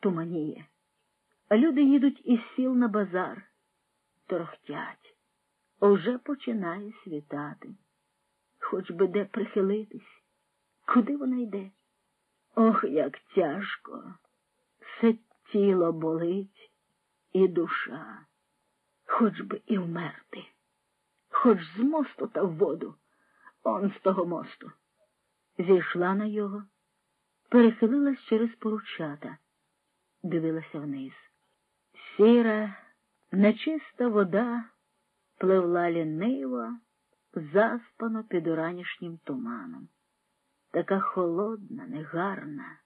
туманіє. Люди їдуть із сіл на базар, торохтять. Уже починає світати. Хоч би де прихилитись, куди вона йде? Ох, як тяжко. Все тіло болить і душа, хоч би і вмерти, хоч з мосту та в воду, он з того мосту. Зійшла на його, перехилилась через поручата, дивилася вниз. Сіра, нечиста вода пливла ліниво, заспано під уранішнім туманом. Така холодна, негарна.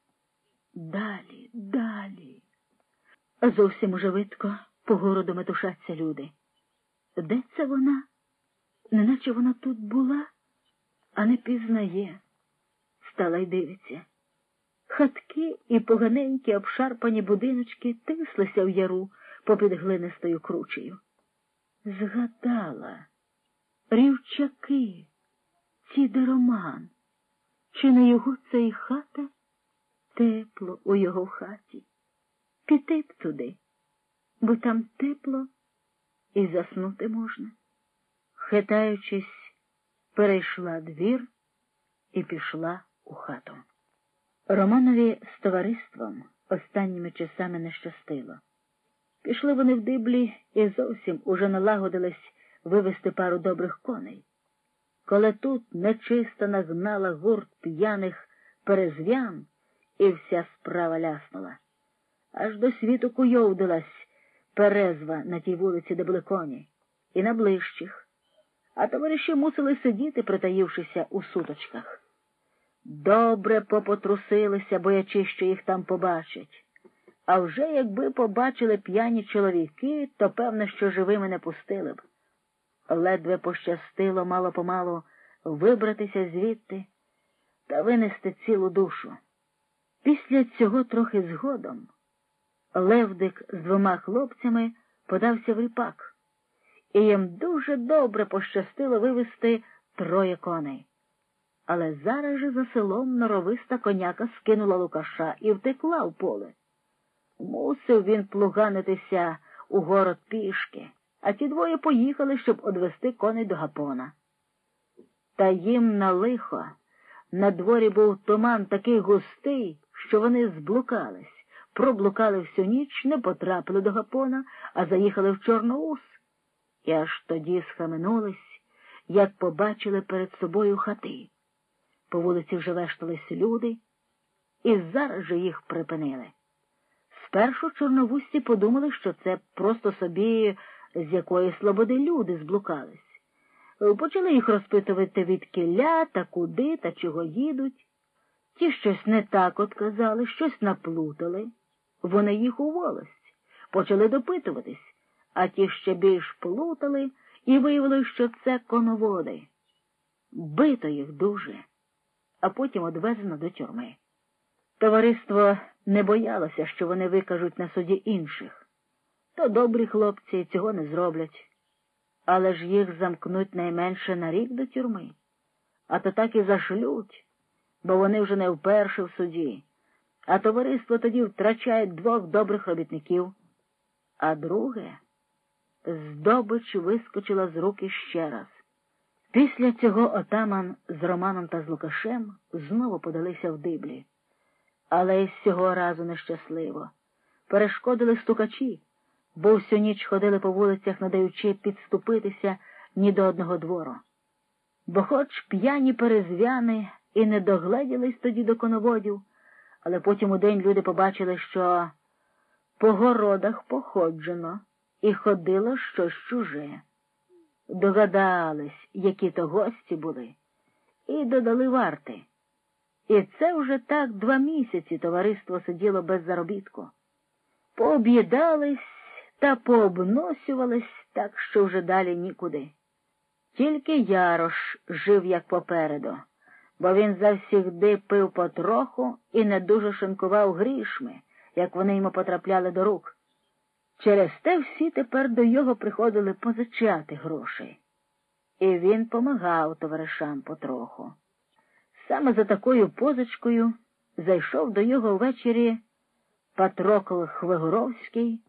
Далі, далі. Зовсім уже видко по городу метушаться люди. Де це вона? Неначе вона тут була, а не пізнає. Стала й дивиться. Хатки і поганенькі обшарпані будиночки тислися в яру попід глинистою кручею. Згадала рівчаки, ті де роман. Чи не його це і хата? Тепло у його хаті. Піти б туди, бо там тепло і заснути можна. Хитаючись, перейшла двір і пішла у хату. Романові з товариством останніми часами не щастило. Пішли вони в диблі і зовсім уже налагодились вивести пару добрих коней. Коли тут нечисто нагнала гурт п'яних перезв'ян, і вся справа ляснула. Аж до світу куйовдилась перезва на тій вулиці, де були коні, і на ближчих, а товариші мусили сидіти, притаївшися у суточках. Добре попотрусилися, боячи, що їх там побачать. А вже якби побачили п'яні чоловіки, то певно, що живими не пустили б. Ледве пощастило мало помалу вибратися звідти та винести цілу душу. Після цього трохи згодом Левдик з двома хлопцями подався в ріпак, і їм дуже добре пощастило вивести троє коней. Але зараз же за селом норовиста коняка скинула Лукаша і втекла в поле. Мусив він плуганитися у город пішки, а ті двоє поїхали, щоб одвести коней до гапона. Та їм на лихо на дворі був туман такий густий, що вони зблукались, проблукали всю ніч, не потрапили до гапона, а заїхали в Чорноус. І аж тоді схаменулись, як побачили перед собою хати. По вулиці вже вештались люди, і зараз же їх припинили. Спершу чорновусті подумали, що це просто собі з якої слободи люди зблукались. Почали їх розпитувати від кілля та куди та чого їдуть. Ті щось не так от казали, щось наплутали. Вони їх у волость, почали допитуватись, а ті ще більш плутали і виявили, що це коноводи. Бито їх дуже, а потім одвезено до тюрми. Товариство не боялося, що вони викажуть на суді інших. То добрі хлопці цього не зроблять. Але ж їх замкнуть найменше на рік до тюрми, а то так і зашлють, бо вони вже не вперше в суді, а товариство тоді втрачає двох добрих робітників. А друге, здобич вискочила з руки ще раз. Після цього отаман з Романом та з Лукашем знову подалися в диблі. Але й з цього разу нещасливо. Перешкодили стукачі, бо всю ніч ходили по вулицях, не даючи підступитися ні до одного двору. Бо хоч п'яні перезвяни і не догледілись тоді до коноводів, але потім у день люди побачили, що по городах походжено і ходило щось чуже. Догадались, які то гості були, і додали варти. І це вже так два місяці товариство сиділо без заробітку. Пооб'їдались та пообносювались так, що вже далі нікуди. Тільки Ярош жив як попереду, бо він завсігди пив потроху і не дуже шинкував грішми, як вони йому потрапляли до рук. Через те всі тепер до його приходили позичати гроші. І він помагав товаришам потроху. Саме за такою позичкою зайшов до його ввечері Патрокл Хвигуровський